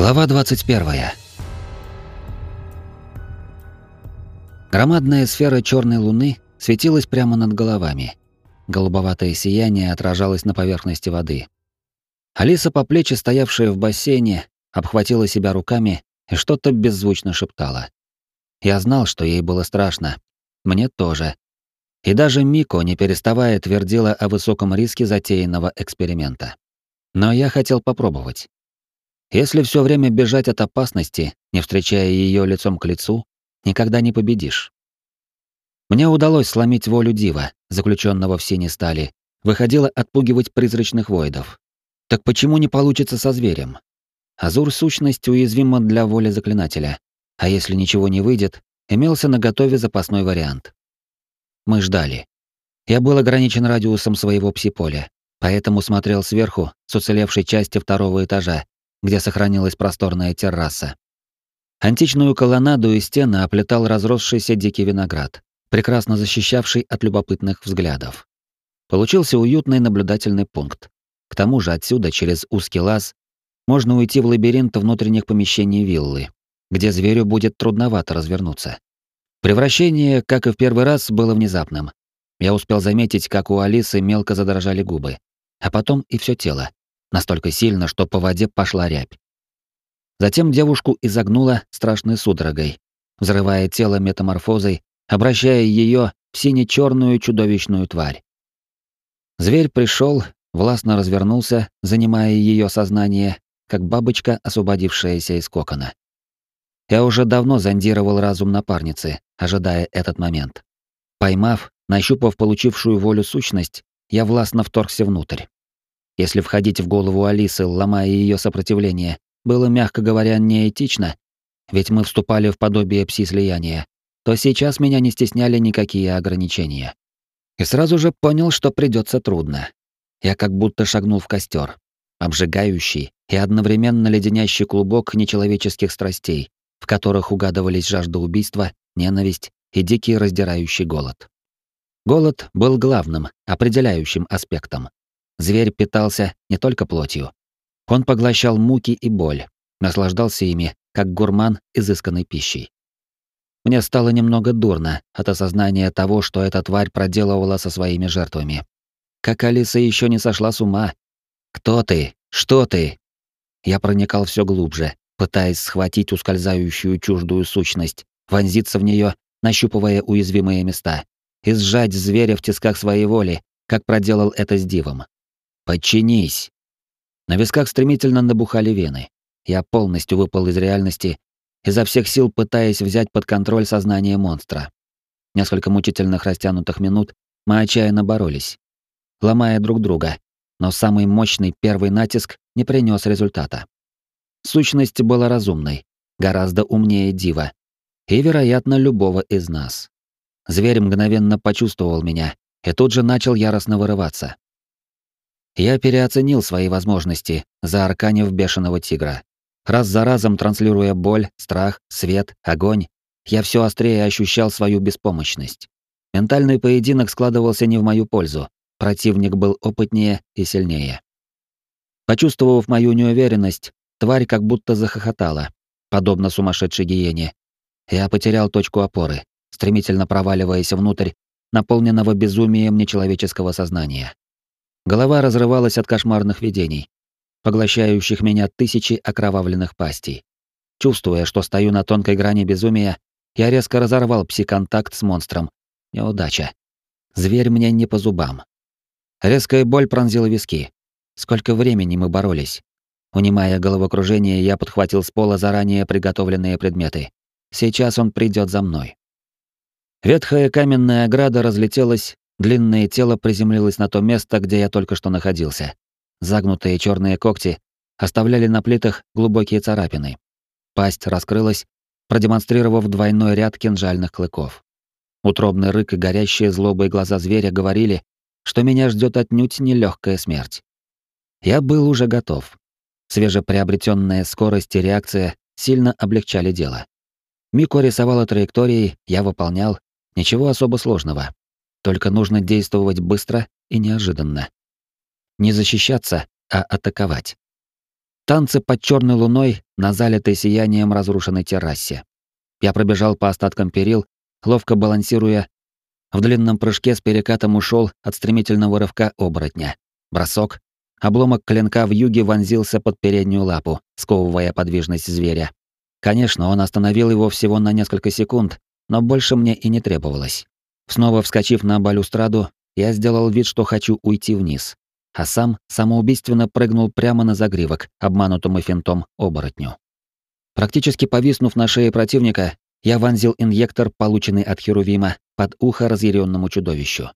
Глава 21. Громадная сфера черной луны светилась прямо над головами. Голубоватое сияние отражалось на поверхности воды. Алиса по плечи, стоявшая в бассейне, обхватила себя руками и что-то беззвучно шептала. Я знал, что ей было страшно. Мне тоже. И даже Мико, не переставая, твердила о высоком риске затеянного эксперимента. Но я хотел попробовать. Если все время бежать от опасности, не встречая ее лицом к лицу, никогда не победишь. Мне удалось сломить волю Дива, заключенного в синей стали, выходило отпугивать призрачных воидов. Так почему не получится со зверем? Азур сущность уязвима для воли заклинателя, а если ничего не выйдет, имелся на готове запасной вариант. Мы ждали. Я был ограничен радиусом своего псиполя, поэтому смотрел сверху с уцелевшей части второго этажа где сохранилась просторная терраса. Античную колоннаду и стены оплетал разросшийся дикий виноград, прекрасно защищавший от любопытных взглядов. Получился уютный наблюдательный пункт. К тому же отсюда, через узкий лаз, можно уйти в лабиринт внутренних помещений виллы, где зверю будет трудновато развернуться. Превращение, как и в первый раз, было внезапным. Я успел заметить, как у Алисы мелко задрожали губы, а потом и все тело настолько сильно, что по воде пошла рябь. Затем девушку изогнула страшной судорогой, взрывая тело метаморфозой, обращая ее в сине-черную чудовищную тварь. Зверь пришел, властно развернулся, занимая ее сознание, как бабочка, освободившаяся из кокона. Я уже давно зондировал разум напарницы, ожидая этот момент. Поймав, нащупав получившую волю сущность, я властно вторгся внутрь. Если входить в голову Алисы, ломая ее сопротивление, было, мягко говоря, неэтично, ведь мы вступали в подобие пси-слияния, то сейчас меня не стесняли никакие ограничения. И сразу же понял, что придется трудно. Я как будто шагнул в костер, обжигающий и одновременно леденящий клубок нечеловеческих страстей, в которых угадывались жажда убийства, ненависть и дикий раздирающий голод. Голод был главным, определяющим аспектом. Зверь питался не только плотью. Он поглощал муки и боль, наслаждался ими, как гурман изысканной пищей. Мне стало немного дурно от осознания того, что эта тварь проделывала со своими жертвами. Как Алиса еще не сошла с ума. «Кто ты? Что ты?» Я проникал все глубже, пытаясь схватить ускользающую чуждую сущность, вонзиться в нее, нащупывая уязвимые места, и сжать зверя в тисках своей воли, как проделал это с Дивом. Подчинись. На висках стремительно набухали вены. Я полностью выпал из реальности, изо всех сил пытаясь взять под контроль сознание монстра. Несколько мучительных растянутых минут мы отчаянно боролись, ломая друг друга, но самый мощный первый натиск не принес результата. Сущность была разумной, гораздо умнее Дива, и, вероятно, любого из нас. Зверь мгновенно почувствовал меня и тут же начал яростно вырываться. Я переоценил свои возможности, заарканив бешеного тигра. Раз за разом транслируя боль, страх, свет, огонь, я все острее ощущал свою беспомощность. Ментальный поединок складывался не в мою пользу. Противник был опытнее и сильнее. Почувствовав мою неуверенность, тварь как будто захохотала, подобно сумасшедшей гиене. Я потерял точку опоры, стремительно проваливаясь внутрь наполненного безумием нечеловеческого сознания. Голова разрывалась от кошмарных видений, поглощающих меня тысячи окровавленных пастей. Чувствуя, что стою на тонкой грани безумия, я резко разорвал пси-контакт с монстром. Неудача. Зверь мне не по зубам. Резкая боль пронзила виски. Сколько времени мы боролись. Унимая головокружение, я подхватил с пола заранее приготовленные предметы. Сейчас он придет за мной. Ветхая каменная ограда разлетелась Длинное тело приземлилось на то место, где я только что находился. Загнутые черные когти оставляли на плитах глубокие царапины. Пасть раскрылась, продемонстрировав двойной ряд кинжальных клыков. Утробный рык и горящие злобой глаза зверя говорили, что меня ждет отнюдь нелегкая смерть. Я был уже готов. Свежеприобретенная скорость и реакция сильно облегчали дело. Мико рисовала траектории, я выполнял, ничего особо сложного. Только нужно действовать быстро и неожиданно. Не защищаться, а атаковать. танцы под черной луной на залитой сиянием разрушенной террасе. Я пробежал по остаткам перил, ловко балансируя. В длинном прыжке с перекатом ушел от стремительного рывка оборотня. Бросок. Обломок клинка в юге вонзился под переднюю лапу, сковывая подвижность зверя. Конечно, он остановил его всего на несколько секунд, но больше мне и не требовалось. Снова вскочив на балюстраду, я сделал вид, что хочу уйти вниз, а сам самоубийственно прыгнул прямо на загривок, обманутому финтом оборотню. Практически повиснув на шее противника, я вонзил инъектор, полученный от Херувима, под ухо разъяренному чудовищу.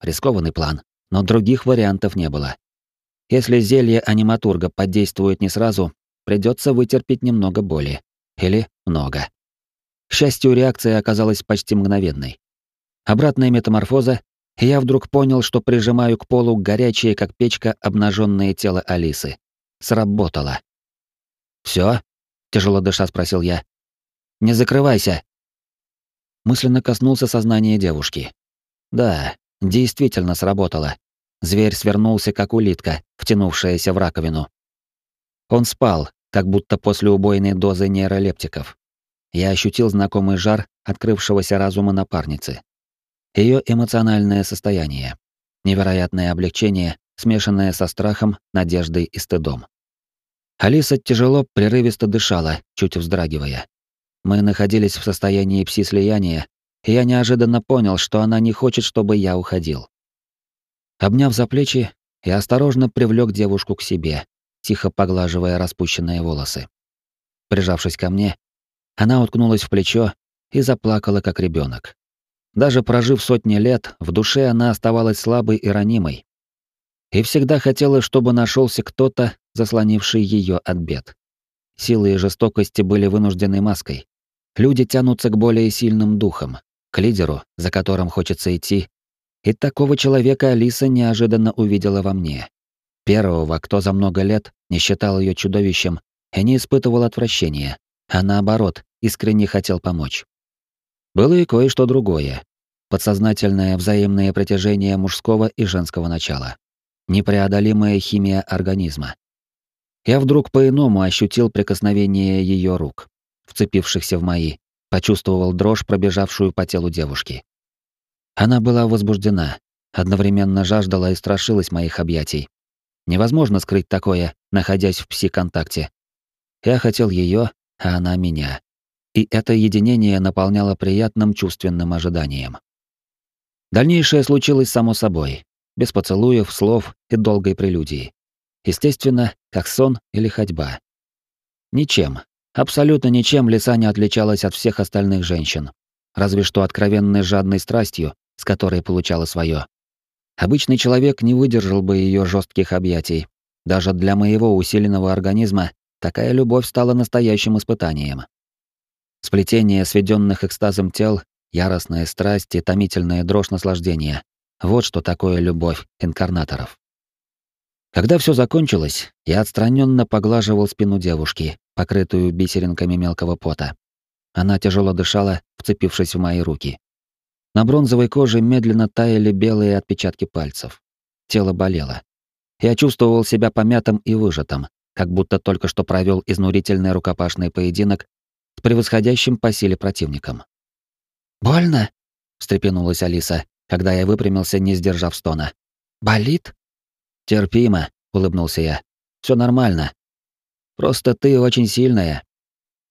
Рискованный план, но других вариантов не было. Если зелье аниматурга подействует не сразу, придется вытерпеть немного боли. Или много. К счастью, реакция оказалась почти мгновенной. Обратная метаморфоза, и я вдруг понял, что прижимаю к полу горячее, как печка, обнаженное тело Алисы. Сработало. Все? тяжело дыша спросил я. Не закрывайся. Мысленно коснулся сознания девушки. Да, действительно сработало. Зверь свернулся, как улитка, втянувшаяся в раковину. Он спал, как будто после убойной дозы нейролептиков. Я ощутил знакомый жар открывшегося разума напарницы. Ее эмоциональное состояние. Невероятное облегчение, смешанное со страхом, надеждой и стыдом. Алиса тяжело, прерывисто дышала, чуть вздрагивая. Мы находились в состоянии пси-слияния, и я неожиданно понял, что она не хочет, чтобы я уходил. Обняв за плечи, я осторожно привлек девушку к себе, тихо поглаживая распущенные волосы. Прижавшись ко мне, она уткнулась в плечо и заплакала, как ребенок. Даже прожив сотни лет, в душе она оставалась слабой и ранимой. И всегда хотела, чтобы нашелся кто-то, заслонивший ее от бед. Силы и жестокости были вынуждены маской. Люди тянутся к более сильным духам, к лидеру, за которым хочется идти. И такого человека Алиса неожиданно увидела во мне. Первого, кто за много лет не считал ее чудовищем и не испытывал отвращения, а наоборот, искренне хотел помочь. Было и кое-что другое. Подсознательное взаимное притяжение мужского и женского начала. Непреодолимая химия организма. Я вдруг по-иному ощутил прикосновение ее рук, вцепившихся в мои, почувствовал дрожь, пробежавшую по телу девушки. Она была возбуждена, одновременно жаждала и страшилась моих объятий. Невозможно скрыть такое, находясь в пси-контакте. Я хотел ее, а она меня. И это единение наполняло приятным чувственным ожиданием. Дальнейшее случилось само собой, без поцелуев, слов и долгой прелюдии. Естественно, как сон или ходьба. Ничем, абсолютно ничем лиса не отличалась от всех остальных женщин, разве что откровенной жадной страстью, с которой получала свое. Обычный человек не выдержал бы ее жестких объятий. Даже для моего усиленного организма такая любовь стала настоящим испытанием. Сплетение сведенных экстазом тел, яростная страсть и томительная дрожь наслаждения. Вот что такое любовь инкарнаторов. Когда все закончилось, я отстраненно поглаживал спину девушки, покрытую бисеринками мелкого пота. Она тяжело дышала, вцепившись в мои руки. На бронзовой коже медленно таяли белые отпечатки пальцев. Тело болело. Я чувствовал себя помятым и выжатым, как будто только что провел изнурительный рукопашный поединок с превосходящим по силе противником. «Больно?» — встрепенулась Алиса, когда я выпрямился, не сдержав стона. «Болит?» «Терпимо», — улыбнулся я. Все нормально. Просто ты очень сильная».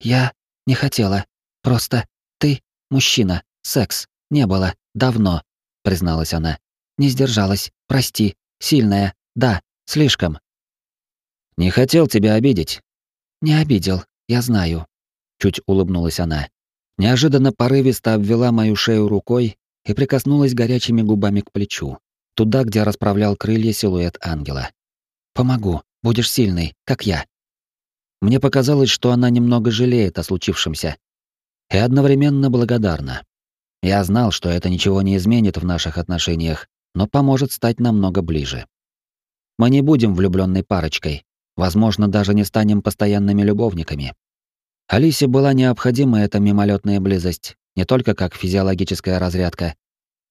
«Я не хотела. Просто ты мужчина. Секс. Не было. Давно», — призналась она. «Не сдержалась. Прости. Сильная. Да, слишком». «Не хотел тебя обидеть». «Не обидел. Я знаю чуть улыбнулась она. Неожиданно порывисто обвела мою шею рукой и прикоснулась горячими губами к плечу, туда, где расправлял крылья силуэт ангела. Помогу, будешь сильный, как я. Мне показалось, что она немного жалеет о случившемся и одновременно благодарна. Я знал, что это ничего не изменит в наших отношениях, но поможет стать намного ближе. Мы не будем влюбленной парочкой, возможно, даже не станем постоянными любовниками. Алисе была необходима эта мимолетная близость, не только как физиологическая разрядка,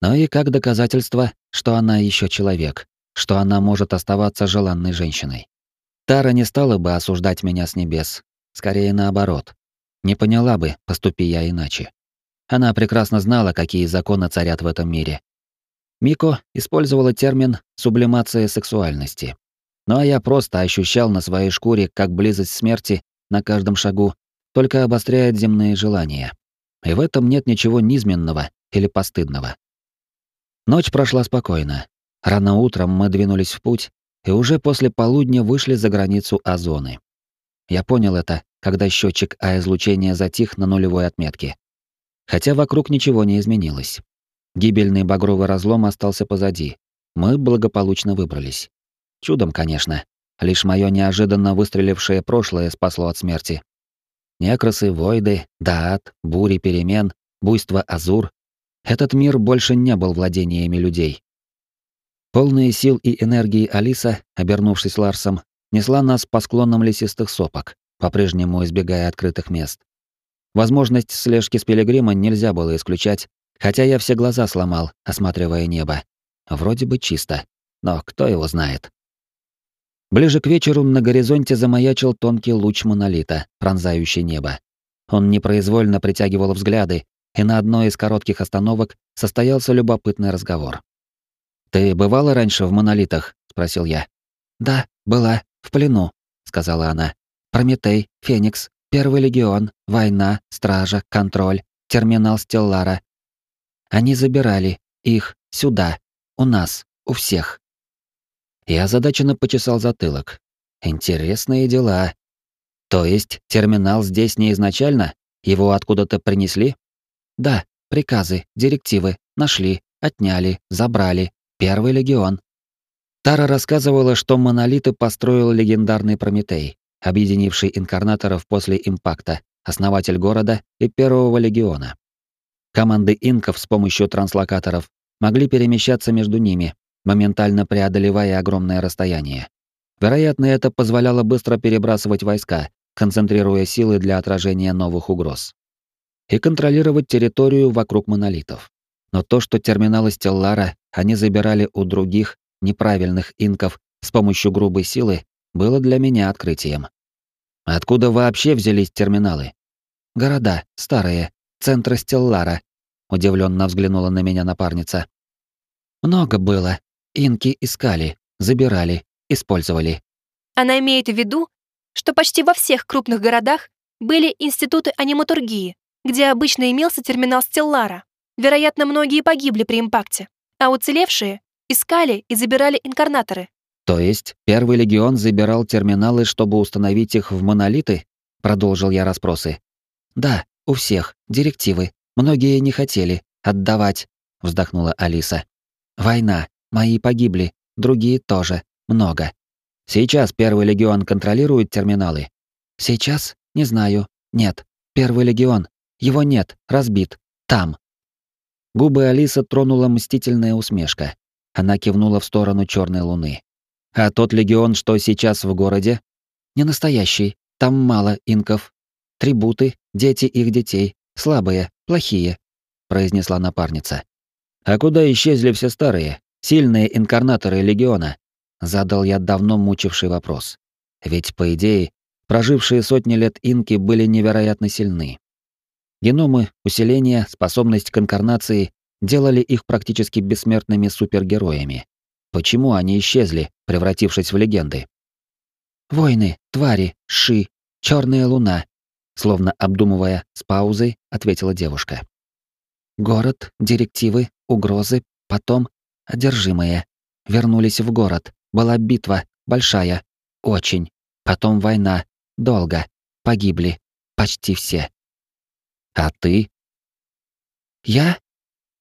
но и как доказательство, что она еще человек, что она может оставаться желанной женщиной. Тара не стала бы осуждать меня с небес. Скорее наоборот. Не поняла бы, поступи я иначе. Она прекрасно знала, какие законы царят в этом мире. Мико использовала термин «сублимация сексуальности». Ну а я просто ощущал на своей шкуре, как близость смерти на каждом шагу только обостряет земные желания. И в этом нет ничего низменного или постыдного. Ночь прошла спокойно. Рано утром мы двинулись в путь, и уже после полудня вышли за границу озоны. Я понял это, когда счетчик А-излучения затих на нулевой отметке. Хотя вокруг ничего не изменилось. Гибельный багровый разлом остался позади. Мы благополучно выбрались. Чудом, конечно. Лишь мое неожиданно выстрелившее прошлое спасло от смерти. Некросы, войды, даат, бури перемен, буйство азур. Этот мир больше не был владениями людей. Полные сил и энергии Алиса, обернувшись Ларсом, несла нас по склонам лесистых сопок, по-прежнему избегая открытых мест. Возможность слежки с пилигрима нельзя было исключать, хотя я все глаза сломал, осматривая небо. Вроде бы чисто, но кто его знает. Ближе к вечеру на горизонте замаячил тонкий луч монолита, пронзающий небо. Он непроизвольно притягивал взгляды, и на одной из коротких остановок состоялся любопытный разговор. «Ты бывала раньше в монолитах?» — спросил я. «Да, была, в плену», — сказала она. «Прометей, Феникс, Первый легион, война, стража, контроль, терминал Стеллара. Они забирали их сюда, у нас, у всех». Я озадаченно почесал затылок. «Интересные дела. То есть терминал здесь не изначально? Его откуда-то принесли?» «Да, приказы, директивы, нашли, отняли, забрали, Первый легион. Тара рассказывала, что монолиты построил легендарный Прометей, объединивший инкарнаторов после импакта, основатель города и первого легиона. Команды инков с помощью транслокаторов могли перемещаться между ними, моментально преодолевая огромное расстояние. Вероятно, это позволяло быстро перебрасывать войска, концентрируя силы для отражения новых угроз. И контролировать территорию вокруг монолитов. Но то, что терминалы Стеллара они забирали у других, неправильных инков с помощью грубой силы, было для меня открытием. Откуда вообще взялись терминалы? Города, старые, центры Стеллара, удивленно взглянула на меня напарница. Много было. Инки искали, забирали, использовали. Она имеет в виду, что почти во всех крупных городах были институты аниматургии, где обычно имелся терминал Стеллара. Вероятно, многие погибли при импакте, а уцелевшие искали и забирали инкарнаторы. То есть Первый легион забирал терминалы, чтобы установить их в монолиты? Продолжил я расспросы. Да, у всех директивы. Многие не хотели отдавать, вздохнула Алиса. Война. Мои погибли, другие тоже, много. Сейчас Первый легион контролирует терминалы. Сейчас? Не знаю. Нет. Первый легион. Его нет, разбит. Там. Губы Алисы тронула мстительная усмешка. Она кивнула в сторону черной луны. А тот легион, что сейчас в городе? Не настоящий. Там мало инков. Трибуты, дети их детей. Слабые, плохие, произнесла напарница. А куда исчезли все старые, сильные инкарнаторы легиона? Задал я давно мучивший вопрос. Ведь, по идее, прожившие сотни лет инки были невероятно сильны. Геномы, усиление, способность к инкарнации делали их практически бессмертными супергероями. Почему они исчезли, превратившись в легенды? «Войны, твари, ши, черная луна», словно обдумывая с паузой, ответила девушка. «Город, директивы, угрозы, потом одержимые. Вернулись в город. Была битва, большая, очень. Потом война, долго. Погибли. Почти все. А ты? Я?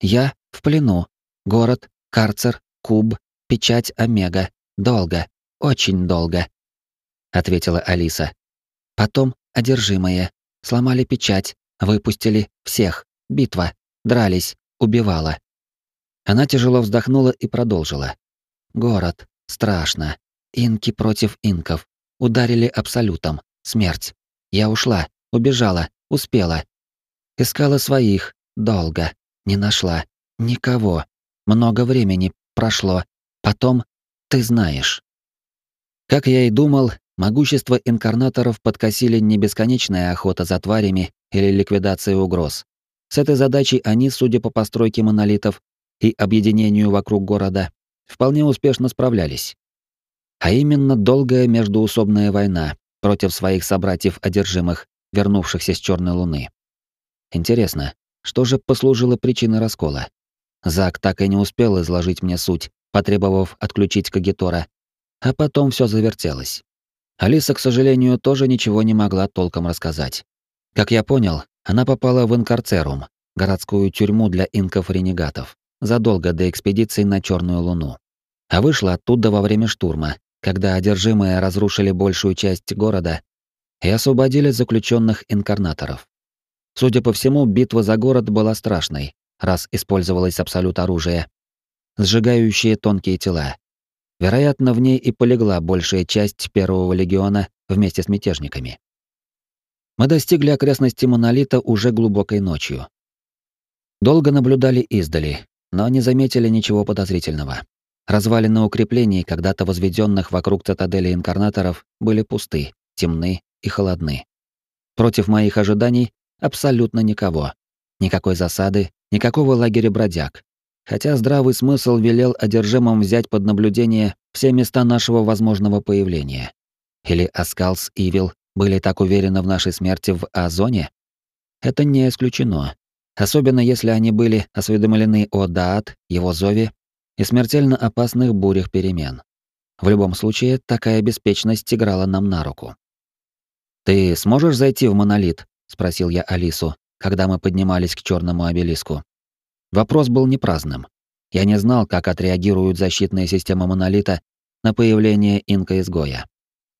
Я в плену. Город, карцер, куб, печать Омега. Долго. Очень долго. Ответила Алиса. Потом одержимые. Сломали печать. Выпустили всех. Битва. Дрались. Убивала. Она тяжело вздохнула и продолжила. Город. Страшно. Инки против инков. Ударили абсолютом. Смерть. Я ушла. Убежала. Успела. Искала своих, долго, не нашла. Никого. Много времени прошло. Потом, ты знаешь. Как я и думал, могущество инкарнаторов подкосили не бесконечная охота за тварями или ликвидация угроз. С этой задачей они, судя по постройке монолитов и объединению вокруг города, вполне успешно справлялись. А именно долгая междуусобная война против своих собратьев-одержимых, вернувшихся с Черной Луны. Интересно, что же послужило причиной раскола? Зак так и не успел изложить мне суть, потребовав отключить Кагитора, а потом все завертелось. Алиса, к сожалению, тоже ничего не могла толком рассказать. Как я понял, она попала в Инкарцерум, городскую тюрьму для инков-ренегатов, задолго до экспедиции на Черную Луну. А вышла оттуда во время штурма, когда одержимые разрушили большую часть города и освободили заключенных инкарнаторов. Судя по всему, битва за город была страшной, раз использовалось абсолют оружия, сжигающее тонкие тела. Вероятно, в ней и полегла большая часть первого легиона вместе с мятежниками. Мы достигли окрестности монолита уже глубокой ночью. Долго наблюдали издали, но не заметили ничего подозрительного. Развалины укреплений, когда-то возведенных вокруг цитадели инкарнаторов, были пусты, темны и холодны. Против моих ожиданий абсолютно никого. Никакой засады, никакого лагеря бродяг. Хотя здравый смысл велел одержимым взять под наблюдение все места нашего возможного появления. Или Аскалс Ивил были так уверены в нашей смерти в А-зоне? Это не исключено. Особенно если они были осведомлены о Даат, его зове и смертельно опасных бурях перемен. В любом случае, такая беспечность играла нам на руку. «Ты сможешь зайти в монолит?» — спросил я Алису, когда мы поднимались к черному обелиску. Вопрос был не праздным. Я не знал, как отреагируют защитные системы монолита на появление инка-изгоя.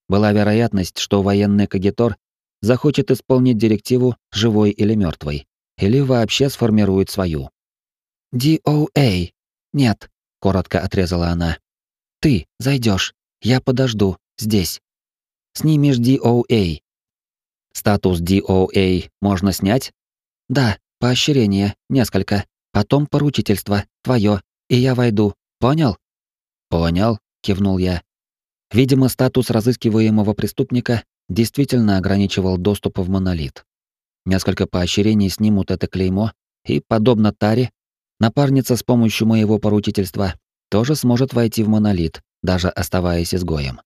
Была вероятность, что военный кагитор захочет исполнить директиву живой или мертвой, или вообще сформирует свою. «DOA. Нет», коротко отрезала она. Ты зайдешь, я подожду здесь. Снимешь DOA. Статус DOA можно снять? Да, поощрение, несколько. Потом поручительство, твое, и я войду. Понял? Понял, кивнул я. Видимо, статус разыскиваемого преступника действительно ограничивал доступ в монолит. Несколько поощрений снимут это клеймо, и, подобно Таре, Напарница с помощью моего поручительства тоже сможет войти в монолит, даже оставаясь изгоем.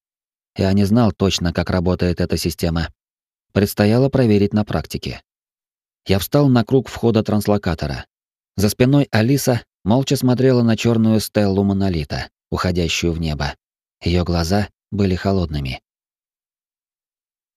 Я не знал точно, как работает эта система. Предстояло проверить на практике. Я встал на круг входа транслокатора. За спиной Алиса молча смотрела на черную стеллу монолита, уходящую в небо. Ее глаза были холодными.